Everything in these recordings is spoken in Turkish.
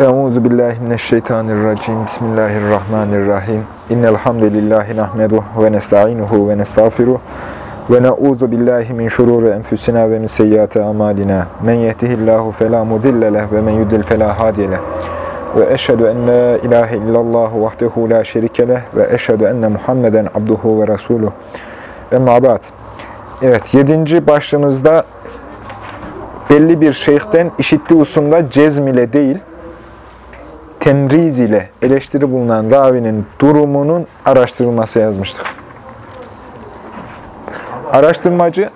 Euzu billahi mineşşeytanirracim. Bismillahirrahmanirrahim. İnnel hamdelellahi nahmeduhu ve nestainuhu ve nestağfiruh. Ve na'udzu billahi min şururi enfusina ve min seyyiati amalina. Men yehdihillahu fela mudille ve men yudlil fela hadiye. Ve eşhedü en la ilahe illallah vahdehu la şerike leh ve eşhedü enne Muhammeden abduhu ve resuluh. Emma ba'd. Evet, yedinci başlığımızda belli bir şeyhten işittiği usunda cezm ile değil, temriz ile eleştiri bulunan ravinin durumunun araştırılması yazmıştık. Araştırmacı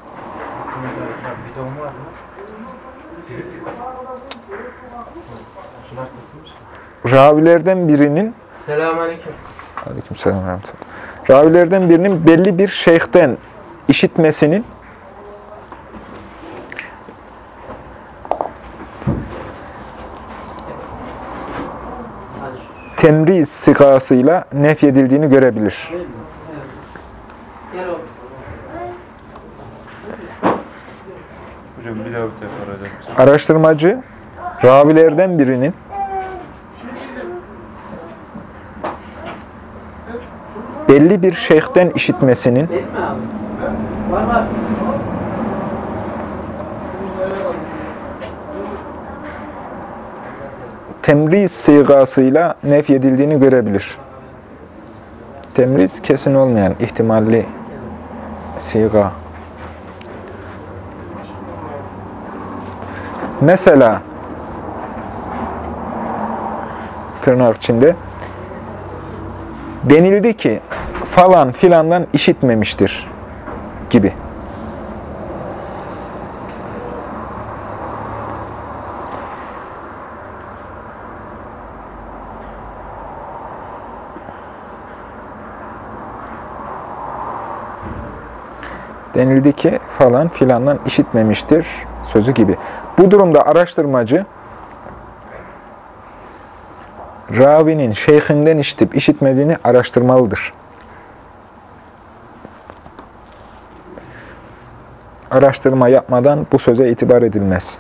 ravilerden birinin Selamünaleyküm. Aleykümselam. Ravilerden birinin belli bir şeyhten işitmesinin Hadi şu. temriz sıgasıyla nefyedildiğini görebilir. Gel oğlum. Hocam bir daha bir tekrar eder misin? Araştırmacı ravilerden birinin belli bir şeyhten işitmesinin Değil mi abi? Var var. Temriz sıgasıyla nefyedildiğini görebilir. Temriz kesin olmayan ihtimalli sıga. Mesela tırnak içinde denildi ki falan filandan işitmemiştir gibi. Denildi ki falan filandan işitmemiştir sözü gibi. Bu durumda araştırmacı ravinin şeyhinden işitip işitmediğini araştırmalıdır. Araştırma yapmadan bu söze itibar edilmez.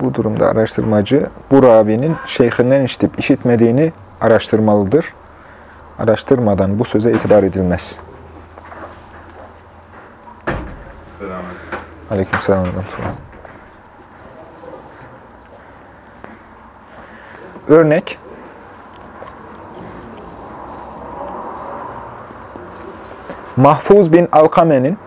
Bu durumda araştırmacı bu ravinin şeyhinden işitip işitmediğini araştırmalıdır. Araştırmadan bu söze itibar edilmez. Ve rahmetullah. Örnek Mahfuz bin Alkame'nin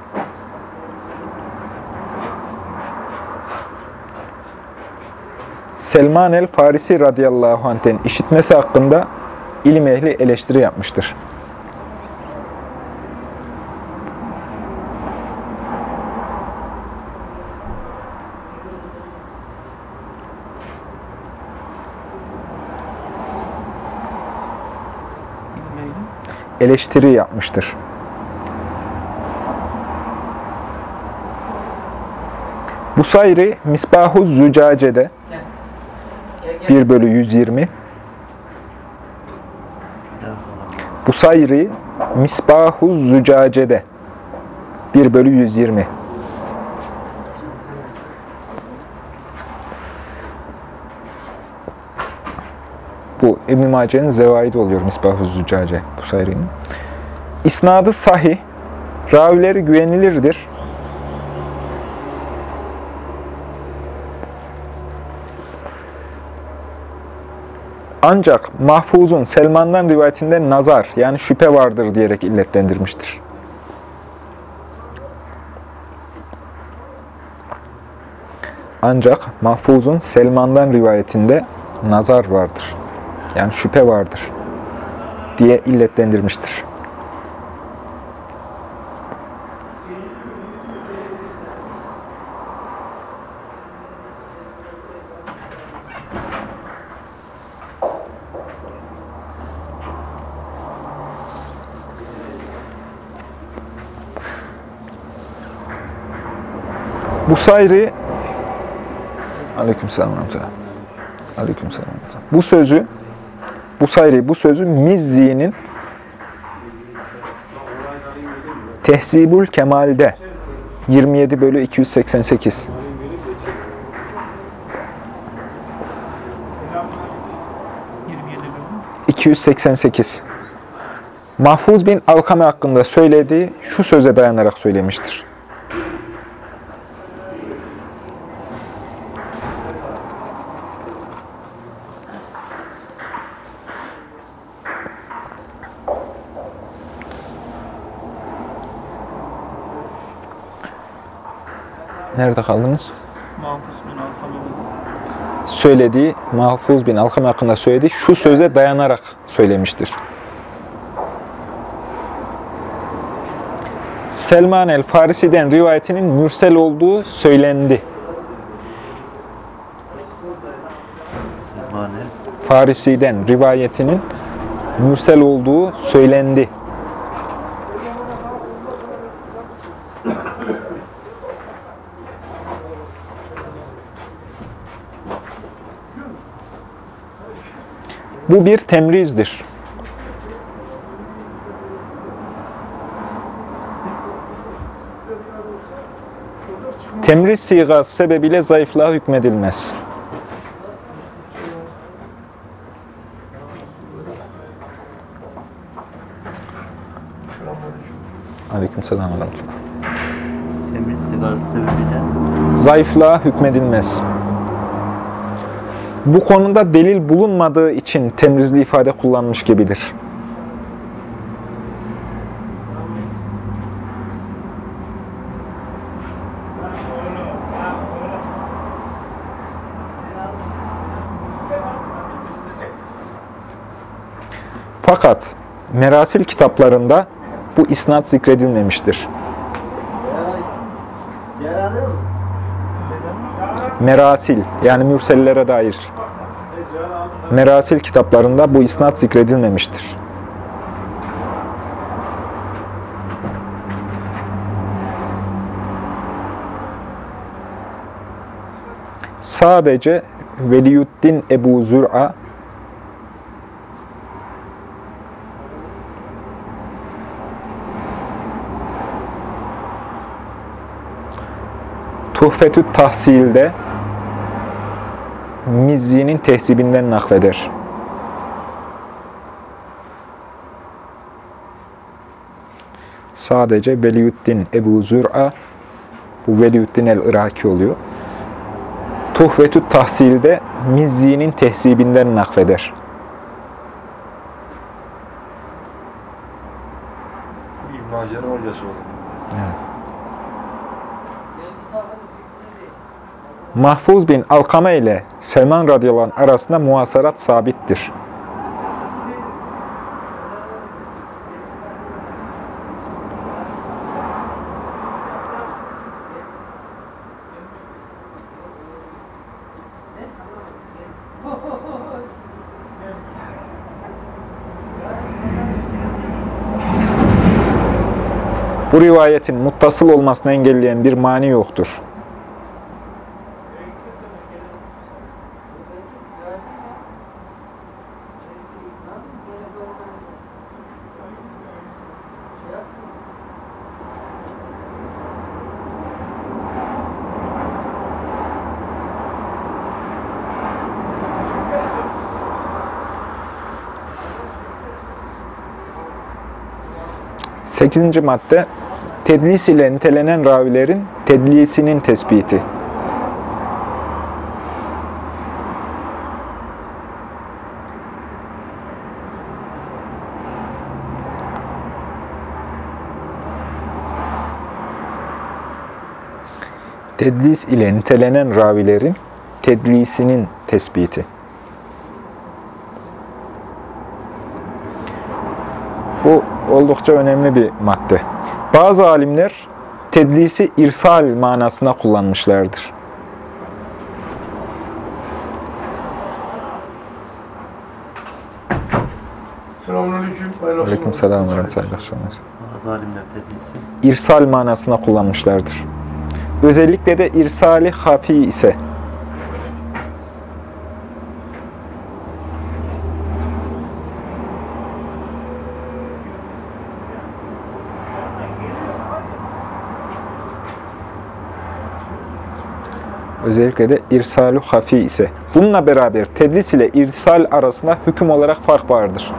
Selman el-Farisi radıyallahu anh'ten işitmesi hakkında ilim ehli eleştiri yapmıştır. Eleştiri yapmıştır. Busayri Misbahu Zücace'de. 1 bölü 120 Busayri Misbahu Zücace'de 1 bölü 120 Bu İbn-i Mace'nin zevaidi oluyor Misbahu Zücace Busayri'nin. İsnadı sahih, ravileri güvenilirdir. Ancak Mahfuz'un Selman'dan rivayetinde nazar yani şüphe vardır diyerek illetlendirmiştir. Ancak Mahfuz'un Selman'dan rivayetinde nazar vardır. Yani şüphe vardır diye illetlendirmiştir. Busayri rahmetullah. Aleykümselam. ve rahmetullah. Bu sözü Busayri bu sözü Mizzi'nin Tehzibül Kemal'de 27 bölü 288. 288. Mahfuz bin Alkame hakkında söylediği şu söze dayanarak söylemiştir. Nerede kaldınız? Mahpus bin Alkame söylediği, Mahfuz bin Alkame hakkında söylediği şu söze dayanarak söylemiştir. Selman el-Farisi'den rivayetinin mürsel olduğu söylendi. Farisi'den rivayetinin mürsel olduğu söylendi. Bu bir temrizdir. Temriz sigası sebebiyle zayıflığa hükmedilmez. Aleykümselam. Temiz sigası sebebiyle zayıflığa hükmedilmez. Bu konuda delil bulunmadığı için temrizli ifade kullanmış gibidir. Fakat merasil kitaplarında bu isnat zikredilmemiştir. Merasil yani mürsellere dair Merasil kitaplarında bu isnat zikredilmemiştir. Sadece Veliyüddin Ebu Zür'a Tuhfetü Tahsil'de Mizzi'nin tehzibinden nakleder. Sadece Veliyüddin Ebu Zür'a, bu Veliyüddin el-Iraki oluyor. Tuhvetü Tahsil'de Mizzi'nin tehzibinden nakleder. İbn Hacer'in hocası olur. Mahfuz bin Alkame ile Selman radıyallahu anh arasında muhasarat sabittir. Bu rivayetin muttasıl olmasını engelleyen bir mani yoktur. Sekizinci madde, tedlis ile nitelenen ravilerin tedlisinin tespiti. Tedlis ile nitelenen ravilerin tedlisinin tespiti. Bu oldukça önemli bir madde. Bazı alimler tedlisi irsal manasına kullanmışlardır. Selamünaleyküm. Aleyküm selam bazı alimler tedlisi İrsal manasına kullanmışlardır. Özellikle de irsali hafi ise özellikle de irsalu hafi ise. Bununla beraber tedlis ile irsal arasında hüküm olarak fark vardır.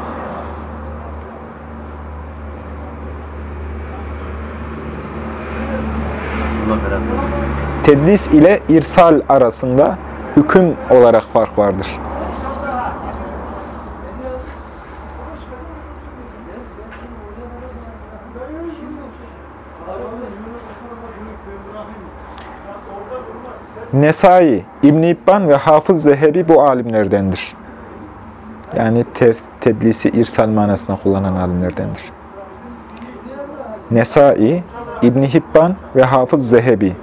Tedlis ile irsal arasında hüküm olarak fark vardır. Nesai, İbn İbban ve Hafız Zehebi bu alimlerdendir. Yani te- tedlisi irsal manasına kullanan alimlerdendir. Nesai, İbn Hibban ve Hafız Zehebi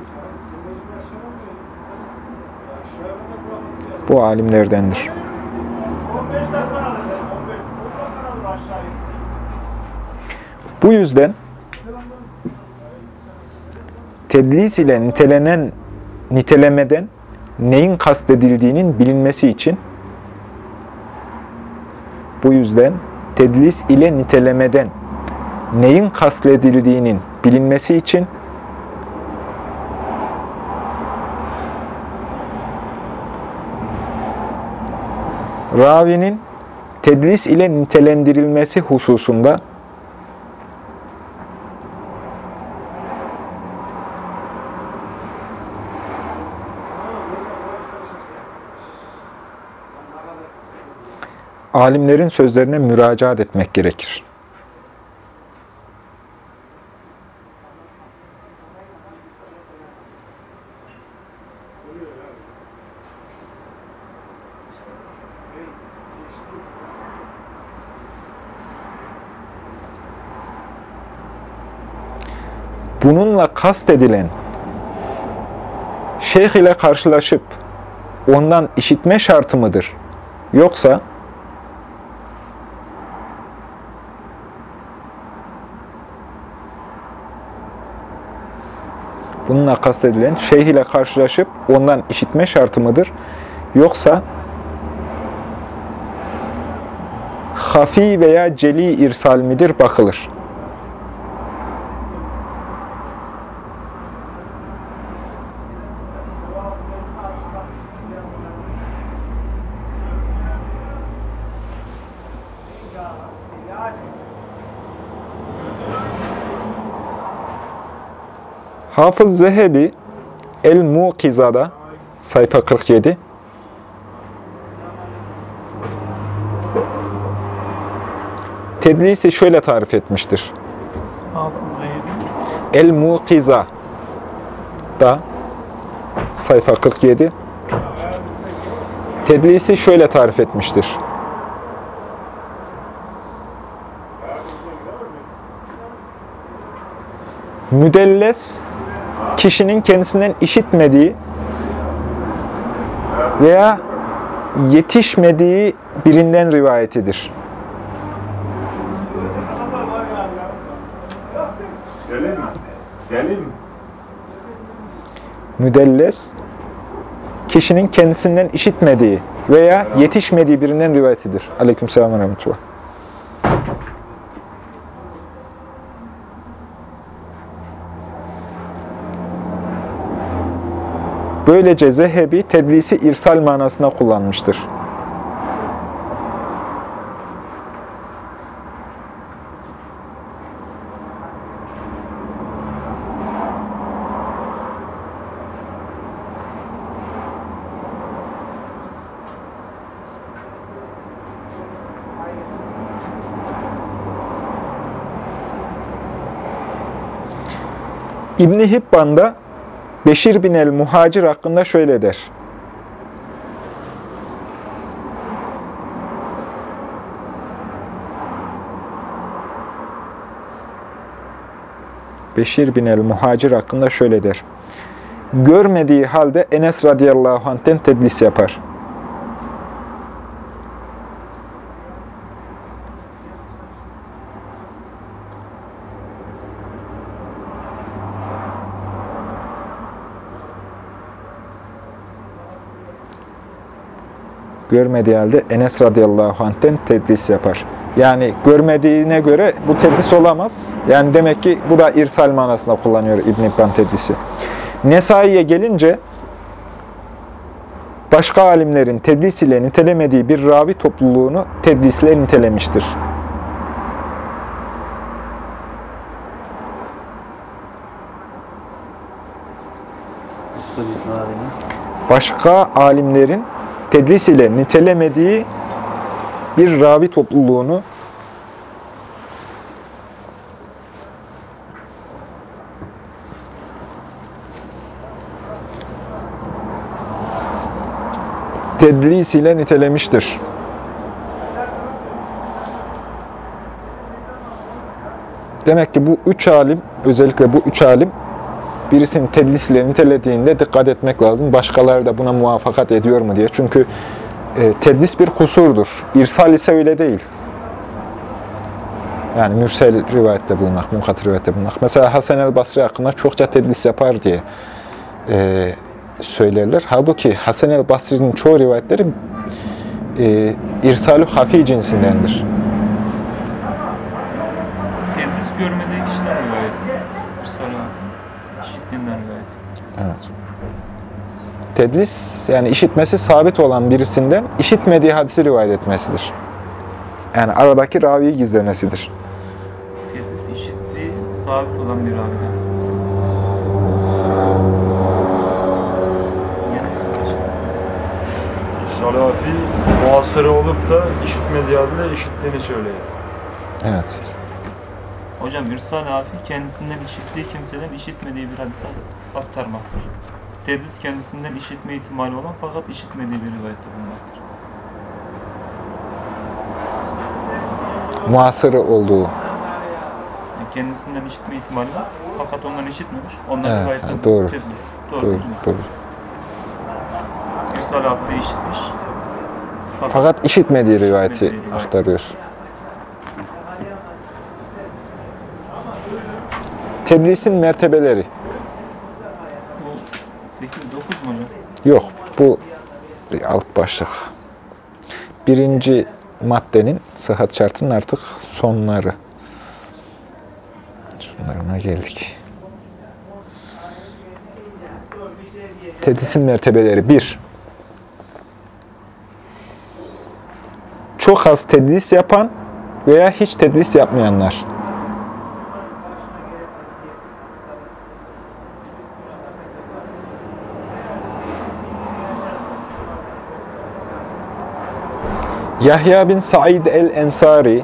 bu alimlerdendir. Bu yüzden tedlis ile nitelenen nitelemeden neyin kastedildiğinin bilinmesi için bu yüzden tedlis ile nitelemeden neyin kastedildiğinin bilinmesi için ravinin tedlis ile nitelendirilmesi hususunda alimlerin sözlerine müracaat etmek gerekir. Bununla kastedilen şeyh ile karşılaşıp ondan işitme şartı mıdır? Yoksa bununla kastedilen şeyh ile karşılaşıp ondan işitme şartı mıdır? Yoksa hafi veya celi irsal midir bakılır. Hafız Zehebi El-Muqiza'da sayfa 47 tedlisi şöyle tarif etmiştir. El-Muqiza da sayfa 47 tedlisi şöyle tarif etmiştir. Müdelles kişinin kendisinden işitmediği veya yetişmediği birinden rivayetidir. Müdelles, kişinin kendisinden işitmediği veya yetişmediği birinden rivayetidir. Aleykümselam ve rahmetullah. Böylece Zehebi tedlisi irsal manasına kullanmıştır. İbni Hibban da Beşir bin el-Muhacir hakkında şöyle der. Beşir bin el-Muhacir hakkında şöyle der. Görmediği halde Enes radıyallahu anh'ten tedlis yapar. Görmediği halde Enes radıyallahu anh'ten tedlis yapar. Yani görmediğine göre bu tedlis olamaz. Yani demek ki bu da irsal manasında kullanıyor İbn İbban tedlisi. Nesai'ye gelince başka alimlerin tedlis ile nitelemediği bir ravi topluluğunu tedlisle nitelemiştir. Başka alimlerin tedlis ile nitelemediği bir ravi topluluğunu tedlis ile nitelemiştir. Demek ki bu üç alim, özellikle bu üç alim birisinin tedlis ile nitelediğinde dikkat etmek lazım. Başkaları da buna muvaffakat ediyor mu diye. Çünkü e, tedlis bir kusurdur. İrsal ise öyle değil. Yani mürsel rivayette bulunmak, munkat rivayette bulunmak. Mesela Hasan el Basri hakkında çokça tedlis yapar diye e, söylerler. Halbuki Hasan el Basri'nin çoğu rivayetleri e, irsalü hafi cinsindendir. Tedris görmediği kişiden rivayet. Risale işittiğinden rivayet. Evet. Tedlis yani işitmesi sabit olan birisinden işitmediği hadisi rivayet etmesidir. Yani aradaki raviyi gizlemesidir. Tedris işittiği sabit olan bir abiden. Salafi muhasırı olup da işitmediği halde işittiğini söylüyor. Evet. Hocam irsal hafi kendisinden işittiği kimseden işitmediği bir hadise aktarmaktır. Tedris kendisinden işitme ihtimali olan fakat işitmediği bir rivayette bulunmaktır. Muasırı olduğu. Yani kendisinden işitme ihtimali var fakat ondan işitmemiş. Ondan Evet, rivayette evet, doğru. Tedris. Doğru. Doğru, doğru. De işitmiş. Fakat işitmediği rivayeti işitmediği rivayet. aktarıyor. Tedlisin mertebeleri. Bu 8-9 mu hocam? Yok, bu alt başlık. Birinci maddenin sıhhat şartının artık sonları. Sonlarına geldik. Tedlisin mertebeleri. Bir, çok az tedlis yapan veya hiç tedlis yapmayanlar. Yahya bin Said el-Ensari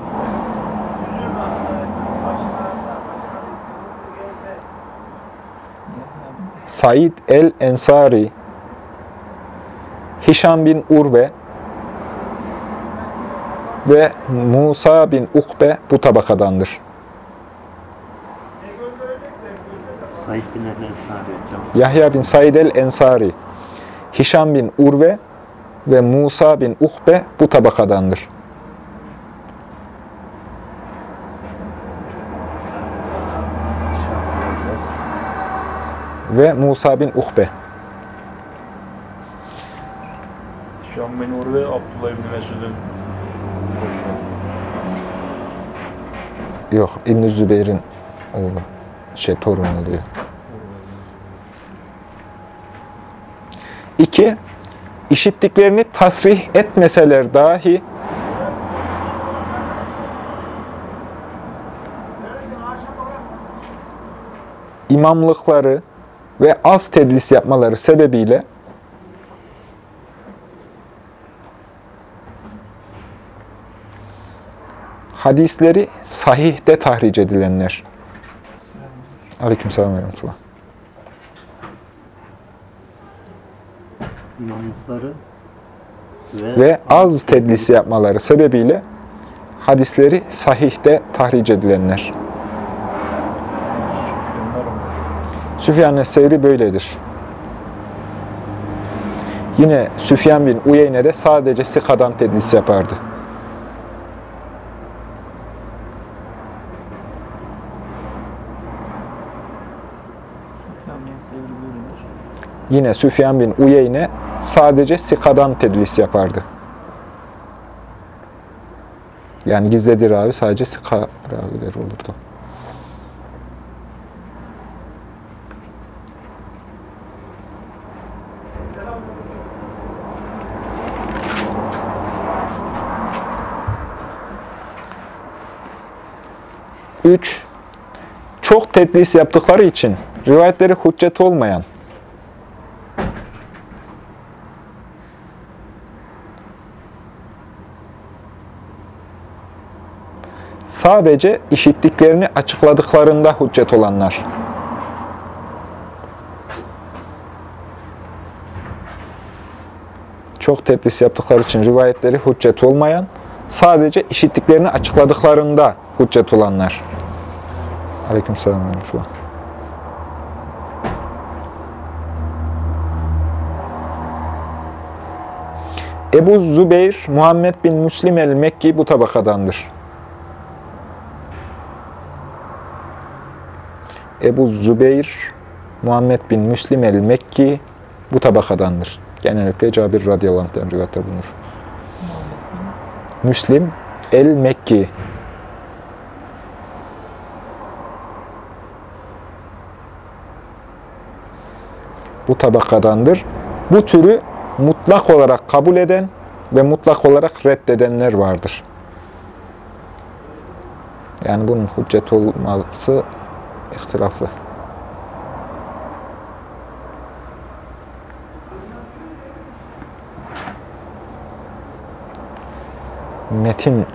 Said el-Ensari Hişam bin Urve ve Musa bin Ukbe bu tabakadandır. Said bin. Yahya bin Said el-Ensari, Hişam bin Urve ve Musa bin Ukbe bu tabakadandır. Ve Musa bin Ukbe. Şam bin Urve, Abdullah İbni Mesud'un Yok, İbn-i Zübeyir'in oğlu. Şey, torunu oluyor. İki, işittiklerini tasrih etmeseler dahi imamlıkları ve az tedlis yapmaları sebebiyle hadisleri sahihte tahric edilenler. Aleykümselam ve İmamlıkları ve, ve az tedlis yapmaları sebebiyle hadisleri sahihte tahric edilenler. Süfyan Sevri böyledir. Yine Süfyan bin Uyeyne de sadece sikadan tedlis yapardı. yine Süfyan bin Uyeyne sadece Sika'dan tedlis yapardı. Yani gizledi ravi sadece Sika ravileri olurdu. Üç, çok tedlis yaptıkları için rivayetleri hüccet olmayan sadece işittiklerini açıkladıklarında hüccet olanlar. Çok tedlis yaptıkları için rivayetleri hüccet olmayan, sadece işittiklerini açıkladıklarında hüccet olanlar. Ve rahmetullah. Ebu Zübeyir, Muhammed bin Müslim el-Mekki bu tabakadandır. Ebu Zübeyir, Muhammed bin Müslim el-Mekki bu tabakadandır. Genellikle Cabir radıyallahu anh'tan rivayette bulunur. Müslim el-Mekki. Bu tabakadandır. Bu türü mutlak olarak kabul eden ve mutlak olarak reddedenler vardır. Yani bunun hüccet olması ihtilaflı. Metin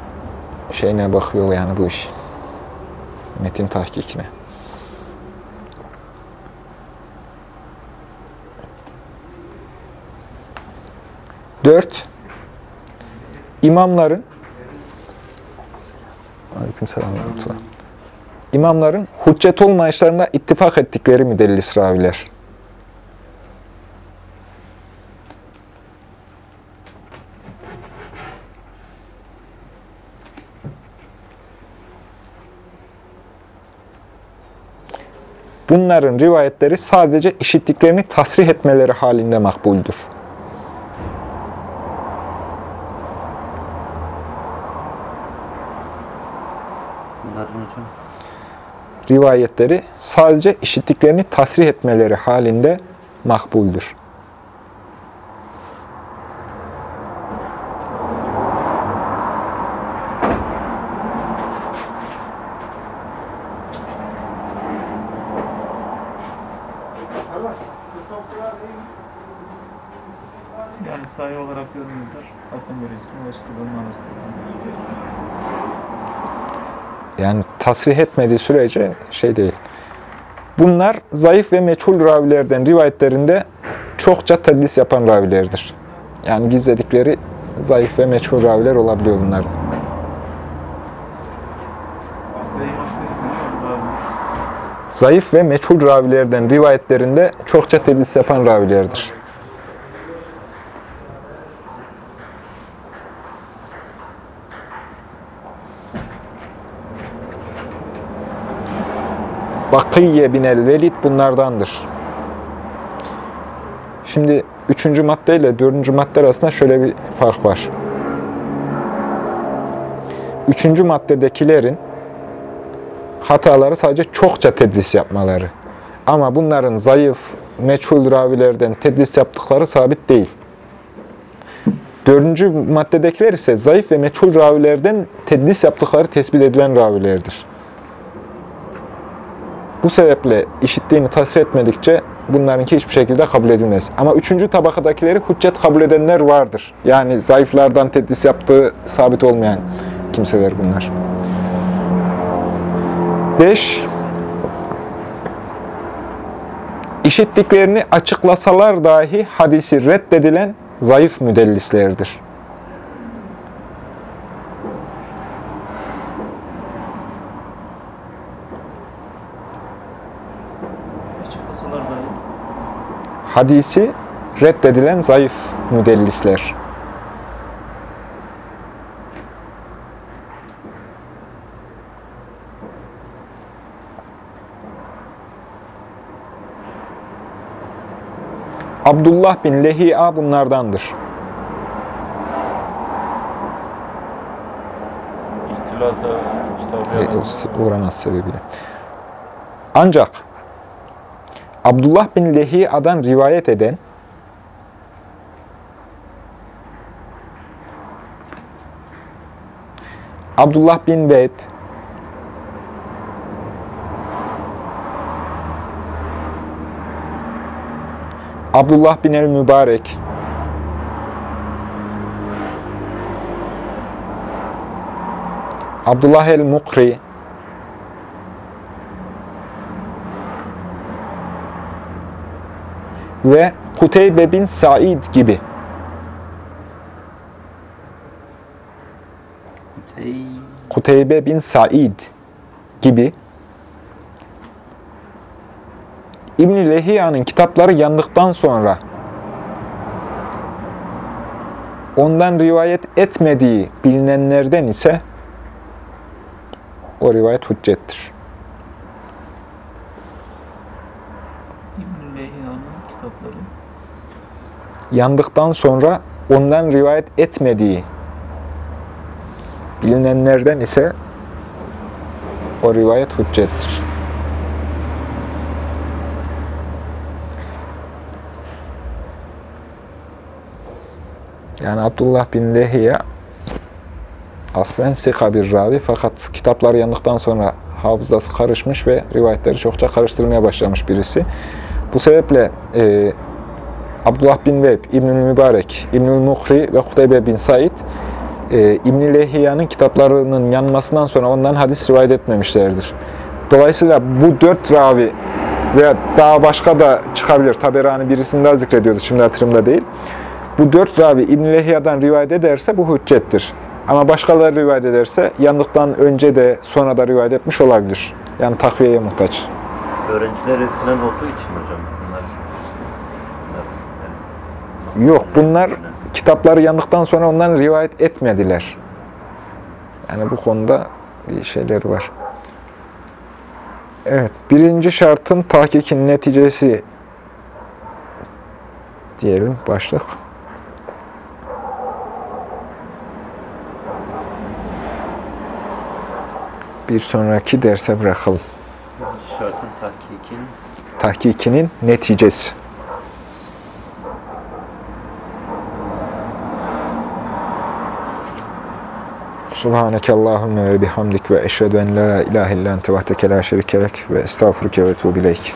şeyine bakıyor yani bu iş. Metin tahkikine. Dört, imamların ve rahmetullah. İmamların hüccet olmayışlarında ittifak ettikleri müdellis raviler. Bunların rivayetleri sadece işittiklerini tasrih etmeleri halinde makbuldür. Rivayetleri sadece işittiklerini tasrih etmeleri halinde makbuldür. Yani sayı olarak görmüyorlar. Hasan derecesine ulaştırılan arasında. Yani tasrih etmediği sürece şey değil. Bunlar zayıf ve meçhul ravilerden rivayetlerinde çokça tedlis yapan ravilerdir. Yani gizledikleri zayıf ve meçhul raviler olabiliyor bunların. Zayıf ve meçhul ravilerden rivayetlerinde çokça tedlis yapan ravilerdir. Bakiye bin el-Velid bunlardandır. Şimdi üçüncü madde ile dördüncü madde arasında şöyle bir fark var. Üçüncü maddedekilerin hataları sadece çokça tedlis yapmaları. Ama bunların zayıf, meçhul ravilerden tedlis yaptıkları sabit değil. Dördüncü maddedekiler ise zayıf ve meçhul ravilerden tedlis yaptıkları tespit edilen ravilerdir. Bu sebeple işittiğini tasvir etmedikçe bunlarınki hiçbir şekilde kabul edilmez. Ama üçüncü tabakadakileri hüccet kabul edenler vardır. Yani zayıflardan tedlis yaptığı sabit olmayan kimseler bunlar. 5. İşittiklerini açıklasalar dahi hadisi reddedilen zayıf müdellislerdir. Açıklasalar dahi Hadisi reddedilen zayıf müdellisler. Abdullah bin Lehi'a bunlardandır. İhtilata kitabı E, uğramaz sebebiyle. Ancak Abdullah bin Lehi adam rivayet eden Abdullah bin Beyb Abdullah bin el-Mübarek Abdullah el-Mukri ve Kuteybe bin Said gibi. Ey, Kuteybe bin Said gibi İbn-i Lehiya'nın kitapları yandıktan sonra ondan rivayet etmediği bilinenlerden ise o rivayet hüccettir. İbn-i Leyha'nın kitapları. Yandıktan sonra ondan rivayet etmediği bilinenlerden ise o rivayet hüccettir. Yani Abdullah bin Lehiye aslen sika bir ravi fakat kitapları yandıktan sonra hafızası karışmış ve rivayetleri çokça karıştırmaya başlamış birisi. Bu sebeple e, Abdullah bin Vehb, İbnül Mübarek, İbnül Mukri ve Kutaybe bin Said e, İbn-i Lehiya'nın kitaplarının yanmasından sonra ondan hadis rivayet etmemişlerdir. Dolayısıyla bu dört ravi veya daha başka da çıkabilir. Taberani birisini daha zikrediyordu. Şimdi hatırımda değil. Bu dört ravi İbn-i Lehiya'dan rivayet ederse bu hüccettir. Ama başkaları rivayet ederse yandıktan önce de sonra da rivayet etmiş olabilir. Yani takviyeye muhtaç. Öğrencileri falan olduğu için hocam bunlar. bunlar yani, Yok bunlar kitapları yandıktan sonra ondan rivayet etmediler. Yani bu konuda bir şeyler var. Evet, birinci şartın tahkikin neticesi diyelim başlık. Bir sonraki derse bırakalım. Tahkikinin neticesi. Subhaneke Allahümme ve bihamdik ve eşhedü en la ilahe illa ente vahdeke la şerikelek ve estağfuruke ve tuğbileyk.